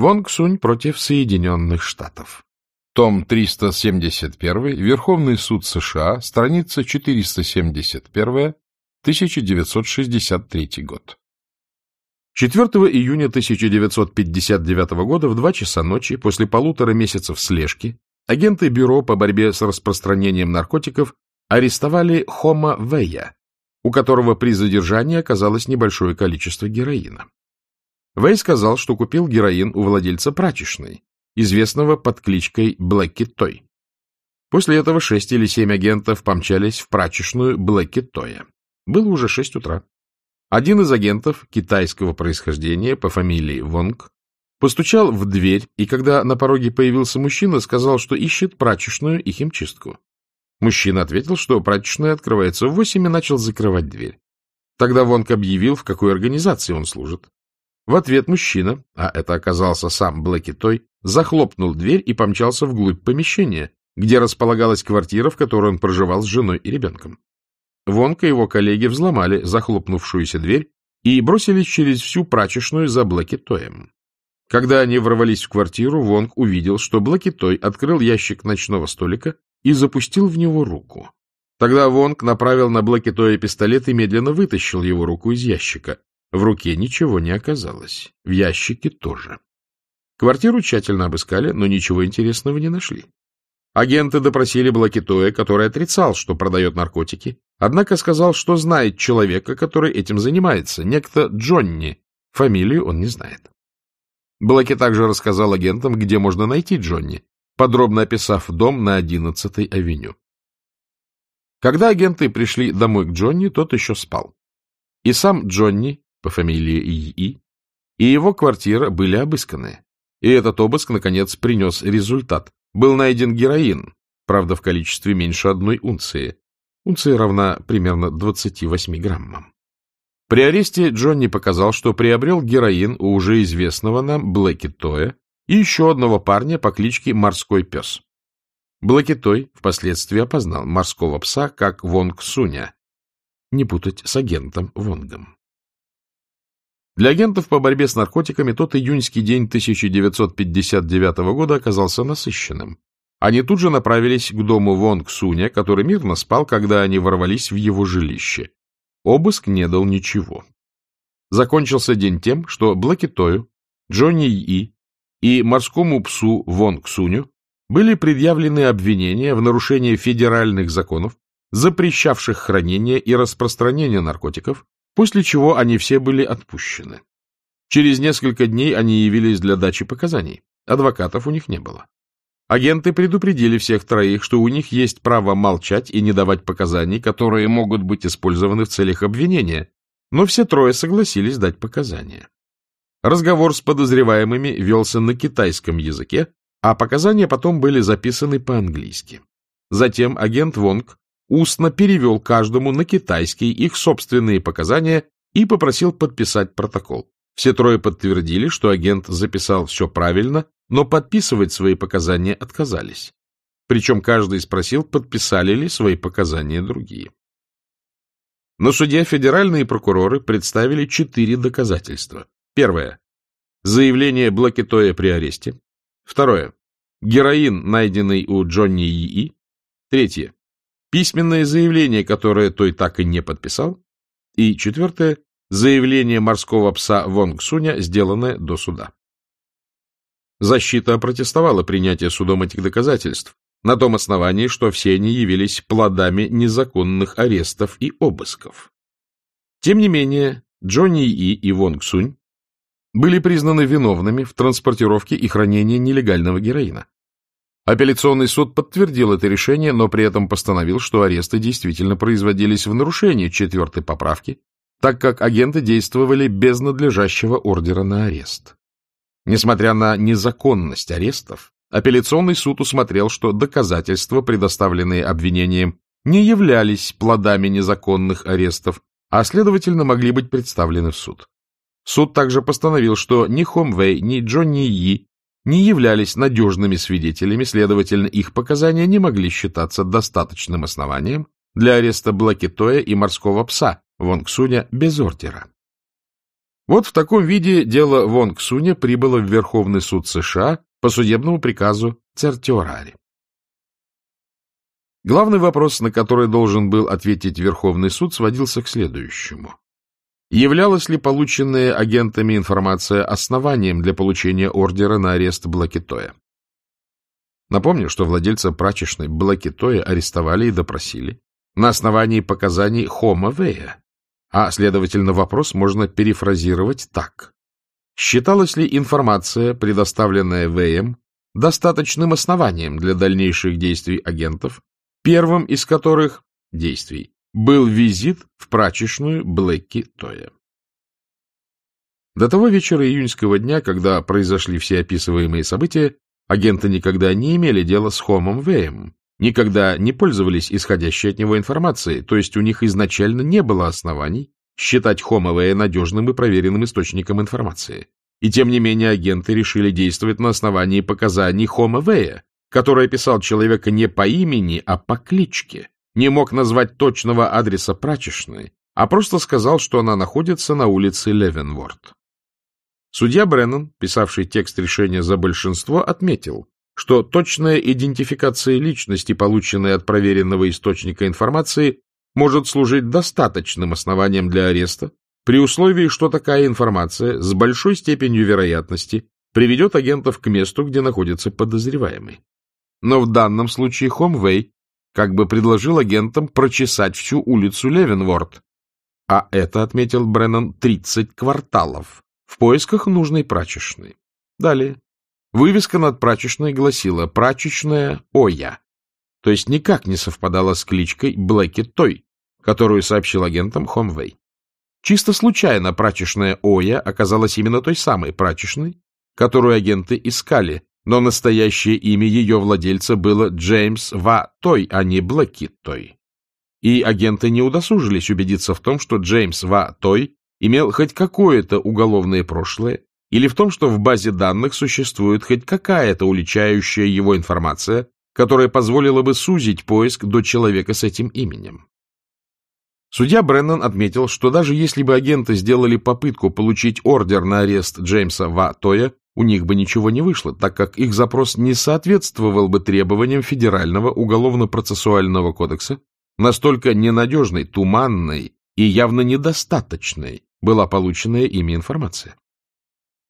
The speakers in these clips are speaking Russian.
Вонг Сунь против Соединенных Штатов. Том 371, Верховный суд США, страница 471, 1963 год. 4 июня 1959 года в 2 часа ночи, после полутора месяцев слежки, агенты Бюро по борьбе с распространением наркотиков арестовали Хома Вэя, у которого при задержании оказалось небольшое количество героина. Вэй сказал, что купил героин у владельца прачечной, известного под кличкой Блэки Той. После этого шесть или семь агентов помчались в прачечную Блэки Тоя. Было уже шесть утра. Один из агентов китайского происхождения по фамилии Вонг постучал в дверь, и когда на пороге появился мужчина, сказал, что ищет прачечную и химчистку. Мужчина ответил, что прачечная открывается в восемь и начал закрывать дверь. Тогда Вонг объявил, в какой организации он служит. В ответ мужчина, а это оказался сам Блэки Той, захлопнул дверь и помчался вглубь помещения, где располагалась квартира, в которой он проживал с женой и ребенком. Вонка его коллеги взломали захлопнувшуюся дверь и бросились через всю прачечную за Блэки Тоем. Когда они ворвались в квартиру, Вонг увидел, что Блэки Той открыл ящик ночного столика и запустил в него руку. Тогда Вонг направил на Блэки Тоя пистолет и медленно вытащил его руку из ящика. В руке ничего не оказалось, в ящике тоже. Квартиру тщательно обыскали, но ничего интересного не нашли. Агенты допросили Блакитоя, который отрицал, что продает наркотики, однако сказал, что знает человека, который этим занимается, некто Джонни. Фамилию он не знает. Блаки также рассказал агентам, где можно найти Джонни, подробно описав дом на 11-й авеню. Когда агенты пришли домой к Джонни, тот еще спал. И сам Джонни, по фамилии И.И., и его квартира были обысканы. И этот обыск, наконец, принес результат. Был найден героин, правда, в количестве меньше одной унции. Унция равна примерно 28 граммам. При аресте Джонни показал, что приобрел героин у уже известного нам Блэки Тоя и еще одного парня по кличке Морской Пес. Блэки Той впоследствии опознал морского пса как Вонг Суня. Не путать с агентом Вонгом. Для агентов по борьбе с наркотиками тот июньский день 1959 года оказался насыщенным. Они тут же направились к дому Вонг Суня, который мирно спал, когда они ворвались в его жилище. Обыск не дал ничего. Закончился день тем, что Блэкитою, Джонни И и морскому псу Вонг Суню были предъявлены обвинения в нарушении федеральных законов, запрещавших хранение и распространение наркотиков, после чего они все были отпущены. Через несколько дней они явились для дачи показаний. Адвокатов у них не было. Агенты предупредили всех троих, что у них есть право молчать и не давать показаний, которые могут быть использованы в целях обвинения, но все трое согласились дать показания. Разговор с подозреваемыми велся на китайском языке, а показания потом были записаны по-английски. Затем агент Вонг устно перевел каждому на китайский их собственные показания и попросил подписать протокол. Все трое подтвердили, что агент записал все правильно, но подписывать свои показания отказались. Причем каждый спросил, подписали ли свои показания другие. На суде федеральные прокуроры представили четыре доказательства. Первое. Заявление Блакитоя при аресте. Второе. Героин, найденный у Джонни И. Третье письменное заявление, которое той так и не подписал, и четвертое — заявление морского пса Вонг Суня, сделанное до суда. Защита опротестовала принятие судом этих доказательств на том основании, что все они явились плодами незаконных арестов и обысков. Тем не менее, Джонни И и Вонг Сунь были признаны виновными в транспортировке и хранении нелегального героина. Апелляционный суд подтвердил это решение, но при этом постановил, что аресты действительно производились в нарушении четвертой поправки, так как агенты действовали без надлежащего ордера на арест. Несмотря на незаконность арестов, апелляционный суд усмотрел, что доказательства, предоставленные обвинением, не являлись плодами незаконных арестов, а, следовательно, могли быть представлены в суд. Суд также постановил, что ни Хомвей, ни Джонни Йи не являлись надежными свидетелями, следовательно, их показания не могли считаться достаточным основанием для ареста Блакитоя и морского пса Вонгсуня без ордера. Вот в таком виде дело Вонг Суня прибыло в Верховный суд США по судебному приказу Цертиорари. Главный вопрос, на который должен был ответить Верховный суд, сводился к следующему. Являлась ли полученная агентами информация основанием для получения ордера на арест Блакитоя? Напомню, что владельца прачечной Блакитоя арестовали и допросили на основании показаний Хома Вея, а, следовательно, вопрос можно перефразировать так. Считалась ли информация, предоставленная Вэем, достаточным основанием для дальнейших действий агентов, первым из которых действий был визит в прачечную Блэкки Тоя. До того вечера июньского дня, когда произошли все описываемые события, агенты никогда не имели дела с Хомом Вэем, никогда не пользовались исходящей от него информацией, то есть у них изначально не было оснований считать Хома Вэя надежным и проверенным источником информации. И тем не менее агенты решили действовать на основании показаний Хома Вэя, который описал человека не по имени, а по кличке, не мог назвать точного адреса прачечной, а просто сказал, что она находится на улице Левенворд. Судья Бреннан, писавший текст решения за большинство, отметил, что точная идентификация личности, полученная от проверенного источника информации, может служить достаточным основанием для ареста, при условии, что такая информация с большой степенью вероятности приведет агентов к месту, где находится подозреваемый. Но в данном случае Хомвей как бы предложил агентам прочесать всю улицу Левенворд, а это, отметил Бреннан, 30 кварталов, в поисках нужной прачечной. Далее. Вывеска над прачечной гласила «Прачечная Оя», то есть никак не совпадала с кличкой Блэки Той, которую сообщил агентам Хомвей. Чисто случайно прачечная Оя оказалась именно той самой прачечной, которую агенты искали, но настоящее имя ее владельца было Джеймс Ва Той, а не Блэки Той. И агенты не удосужились убедиться в том, что Джеймс Ва Той имел хоть какое-то уголовное прошлое или в том, что в базе данных существует хоть какая-то уличающая его информация, которая позволила бы сузить поиск до человека с этим именем. Судья Бреннан отметил, что даже если бы агенты сделали попытку получить ордер на арест Джеймса Ва Тоя, у них бы ничего не вышло, так как их запрос не соответствовал бы требованиям Федерального уголовно-процессуального кодекса, настолько ненадежной, туманной и явно недостаточной была полученная ими информация.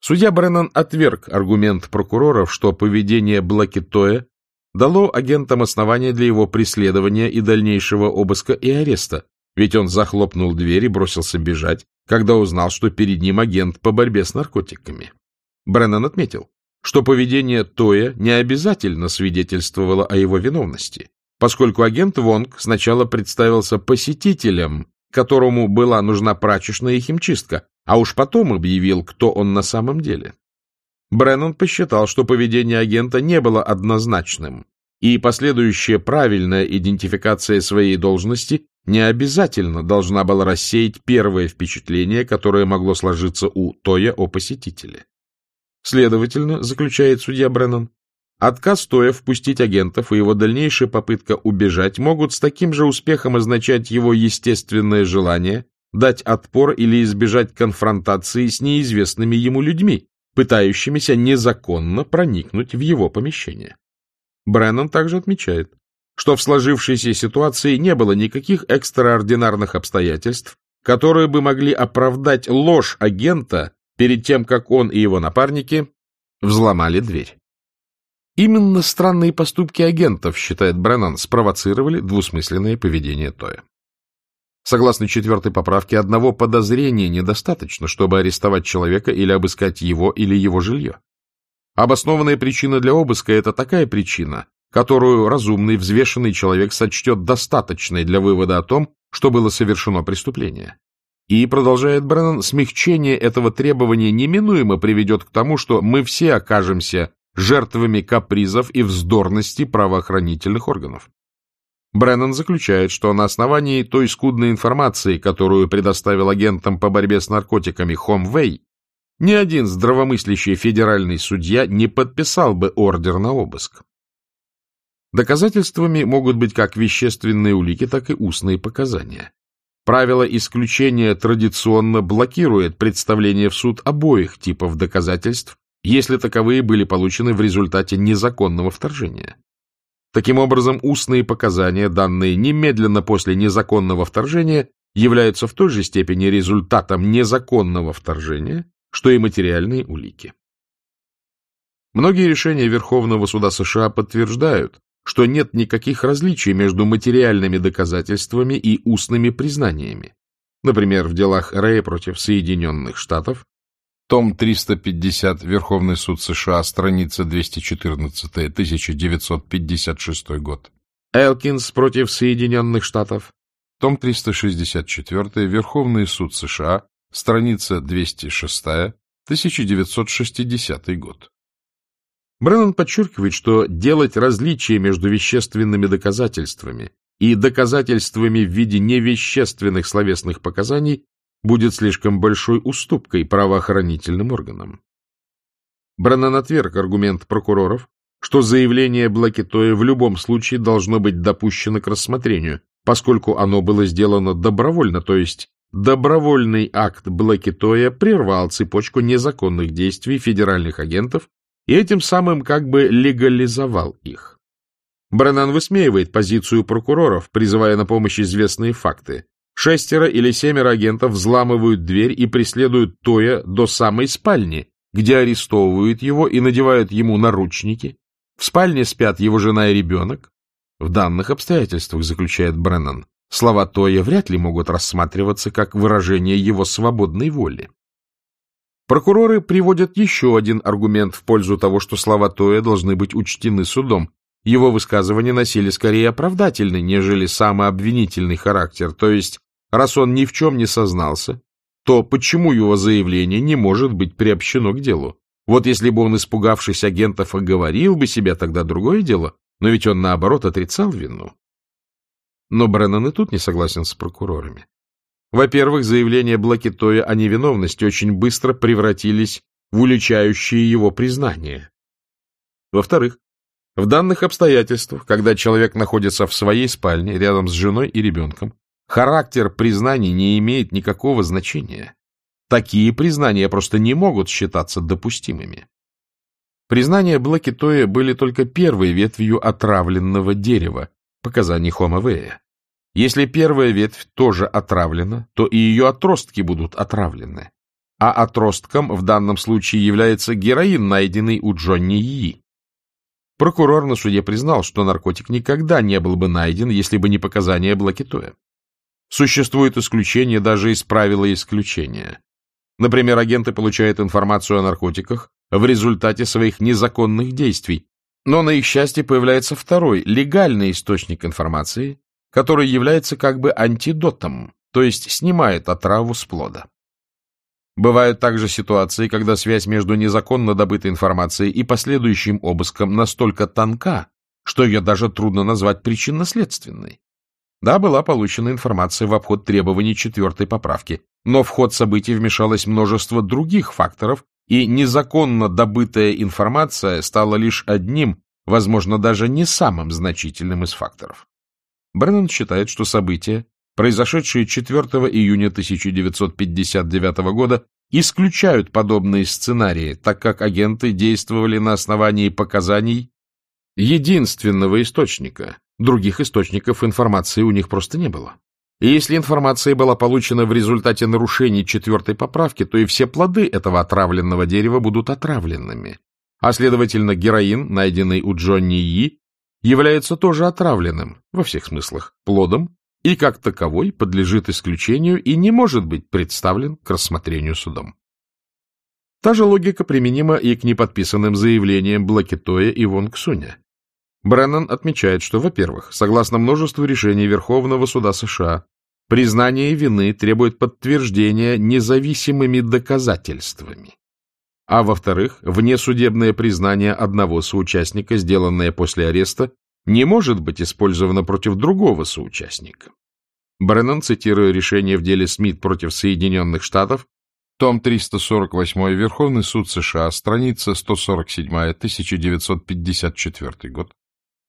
Судья Бреннан отверг аргумент прокуроров, что поведение Блакитоя дало агентам основания для его преследования и дальнейшего обыска и ареста, ведь он захлопнул дверь и бросился бежать, когда узнал, что перед ним агент по борьбе с наркотиками. Бреннан отметил, что поведение Тоя не обязательно свидетельствовало о его виновности, поскольку агент Вонг сначала представился посетителем, которому была нужна прачечная и химчистка, а уж потом объявил, кто он на самом деле. Бреннан посчитал, что поведение агента не было однозначным, и последующая правильная идентификация своей должности не обязательно должна была рассеять первое впечатление, которое могло сложиться у Тоя о посетителе. Следовательно, заключает судья Бреннан, отказ Тоя впустить агентов и его дальнейшая попытка убежать могут с таким же успехом означать его естественное желание дать отпор или избежать конфронтации с неизвестными ему людьми, пытающимися незаконно проникнуть в его помещение. Бреннан также отмечает, что в сложившейся ситуации не было никаких экстраординарных обстоятельств, которые бы могли оправдать ложь агента перед тем, как он и его напарники взломали дверь. Именно странные поступки агентов, считает Бреннан, спровоцировали двусмысленное поведение Тоя. Согласно четвертой поправке, одного подозрения недостаточно, чтобы арестовать человека или обыскать его или его жилье. Обоснованная причина для обыска – это такая причина, которую разумный, взвешенный человек сочтет достаточной для вывода о том, что было совершено преступление. И, продолжает Бреннан, смягчение этого требования неминуемо приведет к тому, что мы все окажемся жертвами капризов и вздорности правоохранительных органов. Бреннан заключает, что на основании той скудной информации, которую предоставил агентам по борьбе с наркотиками Хомвей, ни один здравомыслящий федеральный судья не подписал бы ордер на обыск. Доказательствами могут быть как вещественные улики, так и устные показания. Правило исключения традиционно блокирует представление в суд обоих типов доказательств, если таковые были получены в результате незаконного вторжения. Таким образом, устные показания, данные немедленно после незаконного вторжения, являются в той же степени результатом незаконного вторжения, что и материальные улики. Многие решения Верховного суда США подтверждают, что нет никаких различий между материальными доказательствами и устными признаниями. Например, в делах Рэя против Соединенных Штатов, том 350, Верховный суд США, страница 214, 1956 год. Элкинс против Соединенных Штатов, том 364, Верховный суд США, страница 206, 1960 год. Бреннан подчеркивает, что делать различия между вещественными доказательствами и доказательствами в виде невещественных словесных показаний будет слишком большой уступкой правоохранительным органам. Бреннан отверг аргумент прокуроров, что заявление Блакитоя в любом случае должно быть допущено к рассмотрению, поскольку оно было сделано добровольно, то есть добровольный акт Блакитоя прервал цепочку незаконных действий федеральных агентов и этим самым как бы легализовал их. Бреннан высмеивает позицию прокуроров, призывая на помощь известные факты. Шестеро или семеро агентов взламывают дверь и преследуют Тоя до самой спальни, где арестовывают его и надевают ему наручники. В спальне спят его жена и ребенок. В данных обстоятельствах, заключает Бреннан, слова Тоя вряд ли могут рассматриваться как выражение его свободной воли. Прокуроры приводят еще один аргумент в пользу того, что слова Тоя должны быть учтены судом. Его высказывания носили скорее оправдательный, нежели самообвинительный характер, то есть, раз он ни в чем не сознался, то почему его заявление не может быть приобщено к делу? Вот если бы он, испугавшись агентов, оговорил бы себя, тогда другое дело, но ведь он, наоборот, отрицал вину. Но Бреннан и тут не согласен с прокурорами. Во-первых, заявления Блакитоя о невиновности очень быстро превратились в уличающие его признание. Во-вторых, в данных обстоятельствах, когда человек находится в своей спальне рядом с женой и ребенком, характер признаний не имеет никакого значения. Такие признания просто не могут считаться допустимыми. Признания Блакитоя были только первой ветвью отравленного дерева, показаний Хома. Если первая ветвь тоже отравлена, то и ее отростки будут отравлены. А отростком в данном случае является героин, найденный у Джонни Йи. Прокурор на суде признал, что наркотик никогда не был бы найден, если бы не показания Блакитоя. Существует исключение даже из правила исключения. Например, агенты получают информацию о наркотиках в результате своих незаконных действий, но на их счастье появляется второй, легальный источник информации, который является как бы антидотом, то есть снимает отраву с плода. Бывают также ситуации, когда связь между незаконно добытой информацией и последующим обыском настолько тонка, что ее даже трудно назвать причинно-следственной. Да, была получена информация в обход требований четвертой поправки, но в ход событий вмешалось множество других факторов, и незаконно добытая информация стала лишь одним, возможно, даже не самым значительным из факторов. Бреннан считает, что события, произошедшие 4 июня 1959 года, исключают подобные сценарии, так как агенты действовали на основании показаний единственного источника. Других источников информации у них просто не было. И если информация была получена в результате нарушений четвертой поправки, то и все плоды этого отравленного дерева будут отравленными. А следовательно, героин, найденный у Джонни Йи, является тоже отравленным, во всех смыслах, плодом и как таковой подлежит исключению и не может быть представлен к рассмотрению судом. Та же логика применима и к неподписанным заявлениям Блакитоя и Вонг Суня. Бреннан отмечает, что, во-первых, согласно множеству решений Верховного суда США, признание вины требует подтверждения независимыми доказательствами а во-вторых, внесудебное признание одного соучастника, сделанное после ареста, не может быть использовано против другого соучастника. Бреннан, цитируя решение в деле Смит против Соединенных Штатов, том 348, Верховный суд США, страница 147, 1954 год,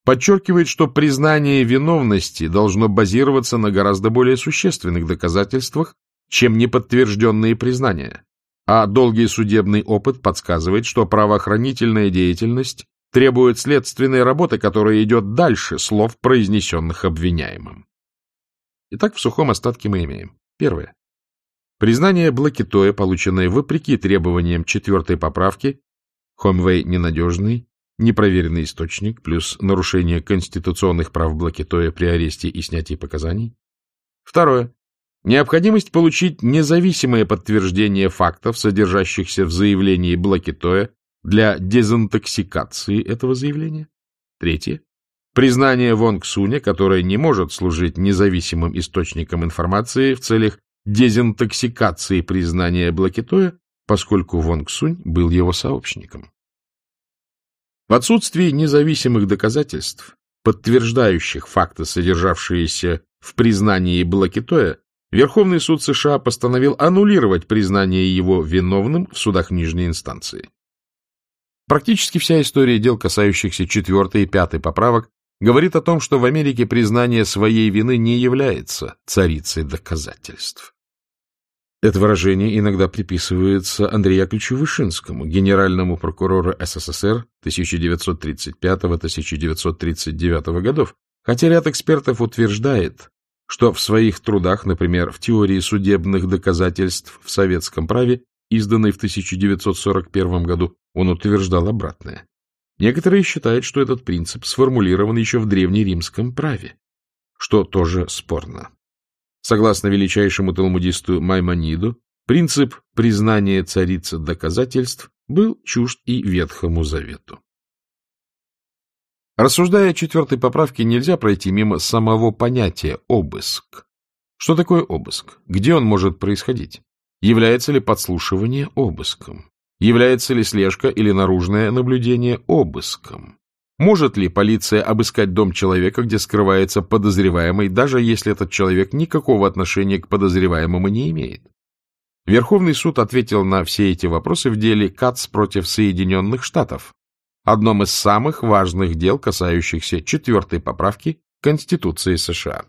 подчеркивает, что признание виновности должно базироваться на гораздо более существенных доказательствах, чем неподтвержденные признания, а долгий судебный опыт подсказывает, что правоохранительная деятельность требует следственной работы, которая идет дальше слов, произнесенных обвиняемым. Итак, в сухом остатке мы имеем. Первое. Признание Блакитоя, полученное вопреки требованиям четвертой поправки, Хомвей ненадежный, непроверенный источник, плюс нарушение конституционных прав Блакитоя при аресте и снятии показаний. Второе. Необходимость получить независимое подтверждение фактов, содержащихся в заявлении Блакитоя, для дезинтоксикации этого заявления. Третье. Признание Вонг Суня, которое не может служить независимым источником информации в целях дезинтоксикации признания Блакитоя, поскольку Вонг Сунь был его сообщником. В отсутствии независимых доказательств, подтверждающих факты, содержавшиеся в признании Блакитоя, Верховный суд США постановил аннулировать признание его виновным в судах нижней инстанции. Практически вся история дел, касающихся четвертой и пятой поправок, говорит о том, что в Америке признание своей вины не является царицей доказательств. Это выражение иногда приписывается Андрею Яковлевичу Вышинскому, генеральному прокурору СССР 1935-1939 годов, хотя ряд экспертов утверждает, что в своих трудах, например, в теории судебных доказательств в советском праве, изданной в 1941 году, он утверждал обратное. Некоторые считают, что этот принцип сформулирован еще в древнеримском праве, что тоже спорно. Согласно величайшему талмудисту Маймониду, принцип признания царицы доказательств был чужд и Ветхому Завету. Рассуждая о четвертой поправке, нельзя пройти мимо самого понятия «обыск». Что такое обыск? Где он может происходить? Является ли подслушивание обыском? Является ли слежка или наружное наблюдение обыском? Может ли полиция обыскать дом человека, где скрывается подозреваемый, даже если этот человек никакого отношения к подозреваемому не имеет? Верховный суд ответил на все эти вопросы в деле КАЦ против Соединенных Штатов, одном из самых важных дел, касающихся четвертой поправки Конституции США.